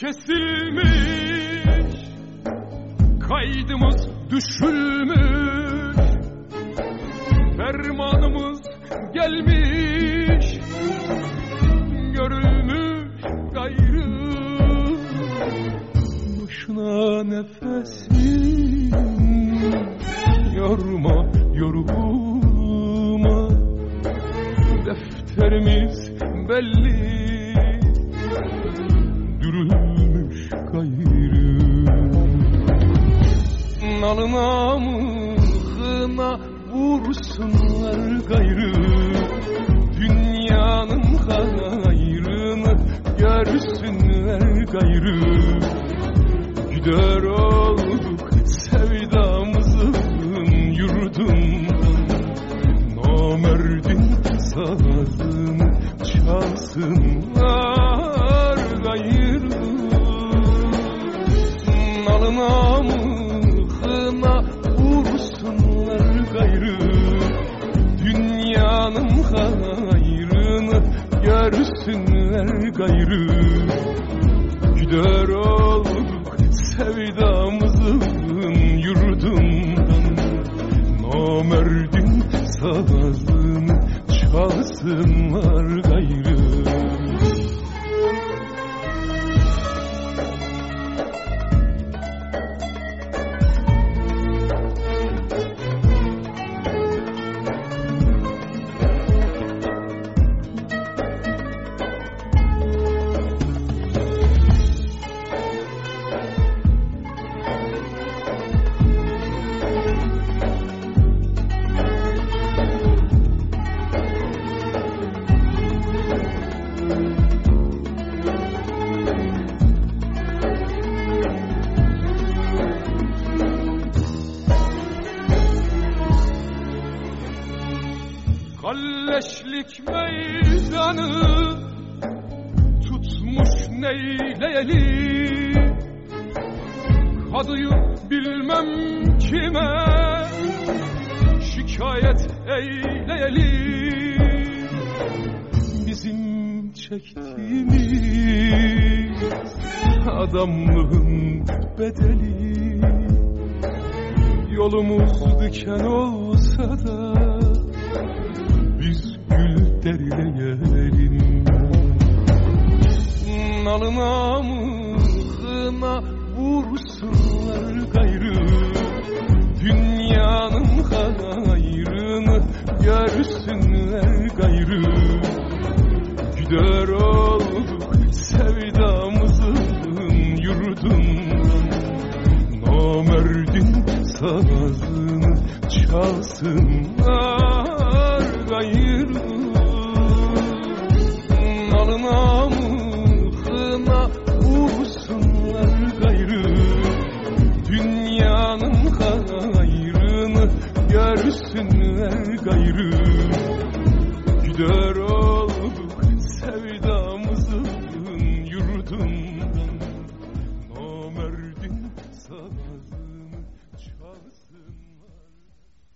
Kesilmiş. Kaydımız düşülmüş. Fermanımız gelmiş. Görülmüş gayrı. Boşuna nefesim Yorma yorulma. Defterimiz belli Dürülmüş gayrı. Nalına mıhına vursunlar gayrı? Dünyanın hayrını görsünler gayrı. Gider olduk sevdamızın yurdundan. Namerdin sazını çalsınlar Dünyanın hayrını görsünler gayrı. Gider olduk sevdamızın yurdundan. Namerdin sazını çalsınlar gayrı Kalleşlik meydanı tutmuş neyleyeli? Kadıyı bilmem kime şikayet eyleyeli? Bizim çektiğimiz adamlığın bedeli? Yolumuz diken olsa da vursunlar gayrı Dünyanın hayrını görsünler gayrı. Gider olduk sevdamızın yurdundan Namerdin sazını çalsınlar gayrı. Nalına hayrını görsünler gayrı. Gider